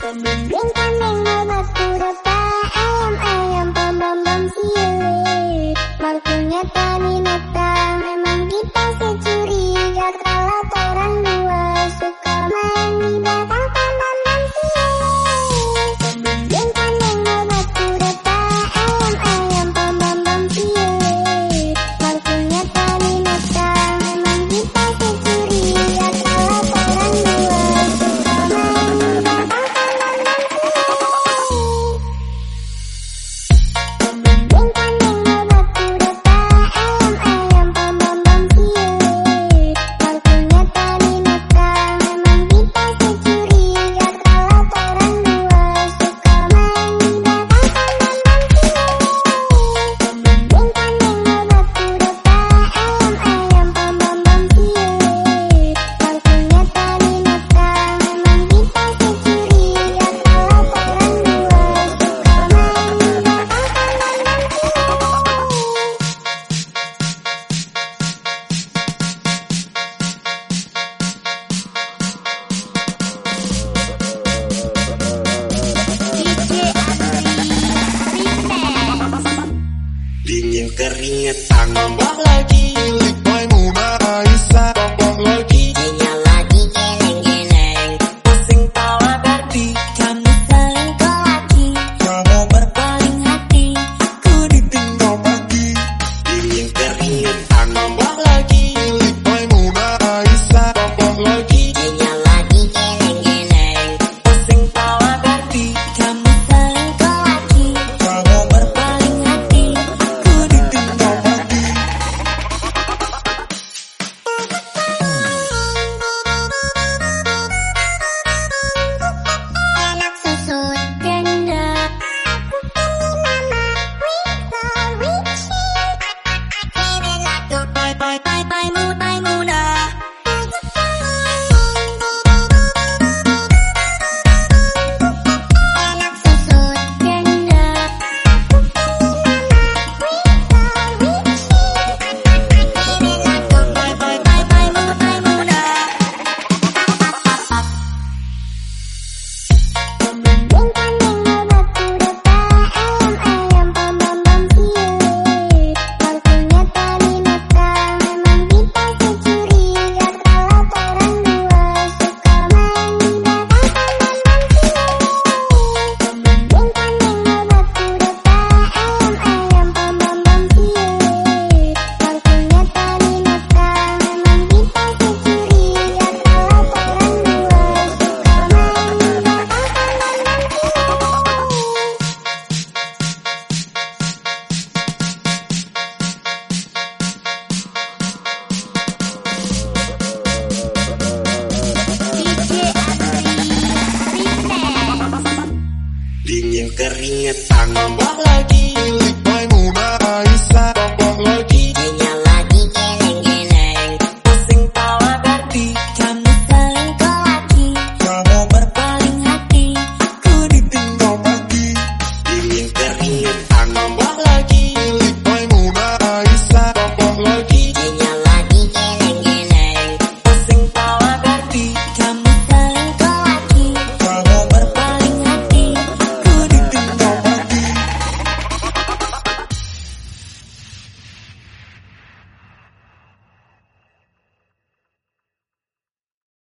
等明天 mungkin? keringetan Tambah lagi ilik boy Muna Tambah lagi. Dia lagi geleng-geleng. Pusing tawa berarti Kamu selingkuh lagi Kamu berpaling hati Ku ditinggal mati Ingin keringetan Tambah lagi ilik boy Muna Raisa Tambah lagi. keringetan. Tambah lagi